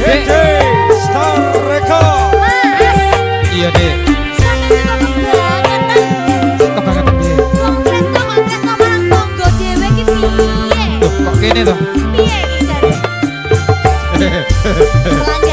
DJ Star Record. Mas, Iya deh, kebangetan. piye? Wong marang dhewe piye? Loh,